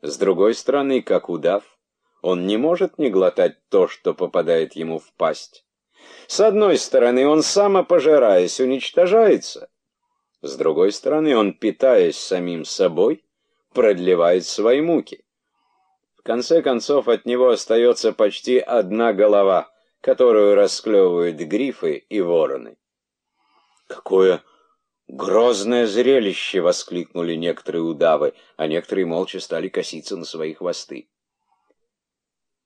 С другой стороны, как удав, он не может не глотать то, что попадает ему в пасть. С одной стороны, он сам, пожираясь, уничтожается. С другой стороны, он, питаясь самим собой, продлевает свои муки. В конце концов, от него остается почти одна голова, которую расклевывают грифы и вороны. «Какое грозное зрелище!» — воскликнули некоторые удавы, а некоторые молча стали коситься на свои хвосты.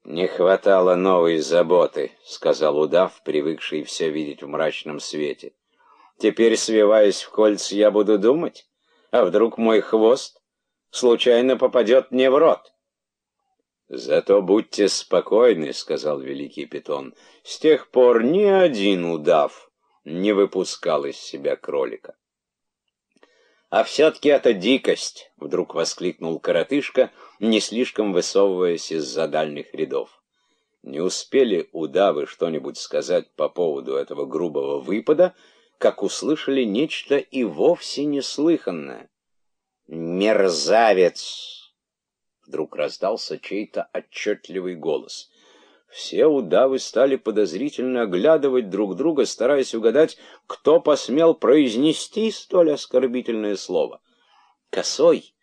«Не хватало новой заботы», — сказал удав, привыкший все видеть в мрачном свете. «Теперь, свиваясь в кольца, я буду думать, а вдруг мой хвост случайно попадет мне в рот?» «Зато будьте спокойны», — сказал великий питон. «С тех пор ни один удав не выпускал из себя кролика». «А все-таки это дикость!» — вдруг воскликнул коротышка, не слишком высовываясь из-за дальних рядов. Не успели удавы что-нибудь сказать по поводу этого грубого выпада, как услышали нечто и вовсе неслыханное. «Мерзавец!» Вдруг раздался чей-то отчетливый голос. Все удавы стали подозрительно оглядывать друг друга, стараясь угадать, кто посмел произнести столь оскорбительное слово. Косой,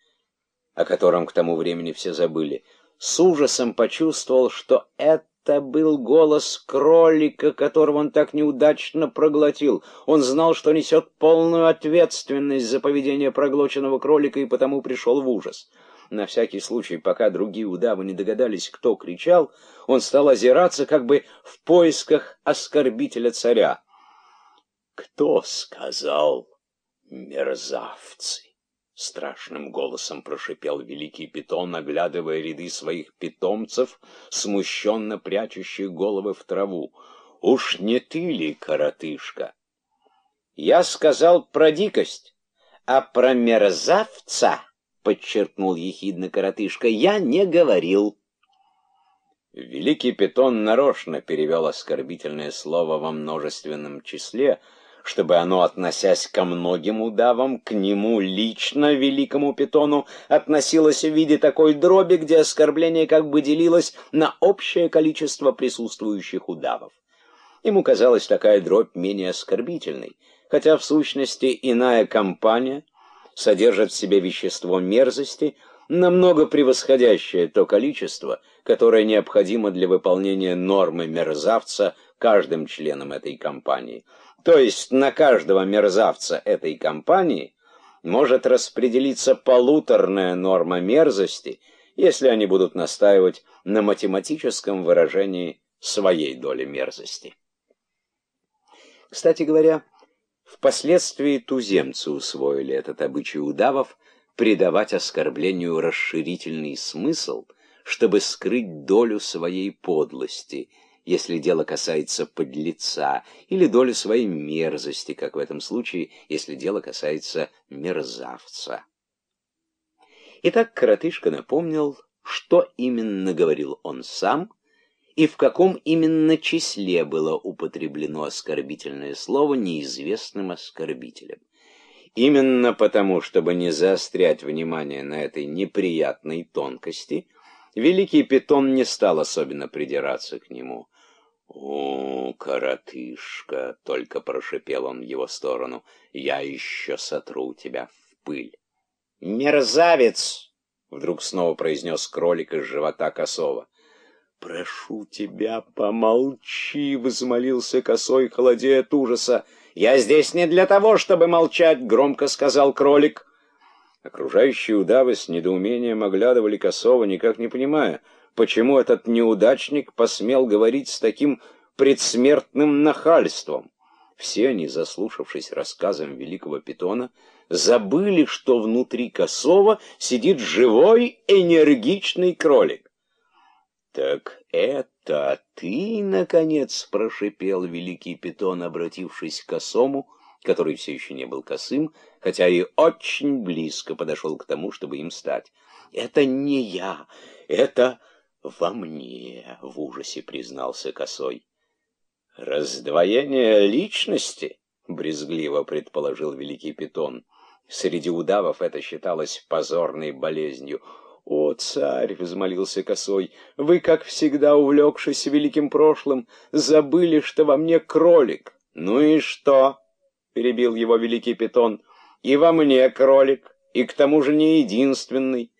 о котором к тому времени все забыли, с ужасом почувствовал, что это был голос кролика, которого он так неудачно проглотил. Он знал, что несет полную ответственность за поведение проглоченного кролика, и потому пришел в ужас. На всякий случай, пока другие удавы не догадались, кто кричал, он стал озираться как бы в поисках оскорбителя царя. «Кто сказал мерзавцы?» Страшным голосом прошипел великий питон, оглядывая ряды своих питомцев, смущенно прячущих головы в траву. «Уж не ты ли, коротышка?» «Я сказал про дикость, а про мерзавца...» — подчеркнул ехидно коротышка, — я не говорил. Великий питон нарочно перевел оскорбительное слово во множественном числе, чтобы оно, относясь ко многим удавам, к нему лично, великому питону, относилось в виде такой дроби, где оскорбление как бы делилось на общее количество присутствующих удавов. Ему казалась такая дробь менее оскорбительной, хотя в сущности иная компания — содержит в себе вещество мерзости, намного превосходящее то количество, которое необходимо для выполнения нормы мерзавца каждым членом этой компании. То есть на каждого мерзавца этой компании может распределиться полуторная норма мерзости, если они будут настаивать на математическом выражении своей доли мерзости. Кстати говоря, Впоследствии туземцы усвоили этот обычай удавов придавать оскорблению расширительный смысл, чтобы скрыть долю своей подлости, если дело касается подлеца, или долю своей мерзости, как в этом случае, если дело касается мерзавца. Итак, коротышка напомнил, что именно говорил он сам, и в каком именно числе было употреблено оскорбительное слово неизвестным оскорбителем. Именно потому, чтобы не заострять внимание на этой неприятной тонкости, великий питон не стал особенно придираться к нему. «О, коротышка!» — только прошипел он в его сторону. «Я еще сотру тебя в пыль!» «Мерзавец!» — вдруг снова произнес кролик из живота косого. «Прошу тебя, помолчи!» — взмолился косой, холодея от ужаса. «Я здесь не для того, чтобы молчать!» — громко сказал кролик. Окружающие удавы с недоумением оглядывали косого, никак не понимая, почему этот неудачник посмел говорить с таким предсмертным нахальством. Все они, заслушавшись рассказом великого питона, забыли, что внутри косого сидит живой энергичный кролик. «Так это ты, наконец, прошипел великий питон, обратившись к косому, который все еще не был косым, хотя и очень близко подошел к тому, чтобы им стать. «Это не я, это во мне», — в ужасе признался косой. «Раздвоение личности?» — брезгливо предположил великий питон. Среди удавов это считалось позорной болезнью. «О, царь!» — взмолился косой. «Вы, как всегда, увлекшись великим прошлым, забыли, что во мне кролик». «Ну и что?» — перебил его великий питон. «И во мне кролик, и к тому же не единственный.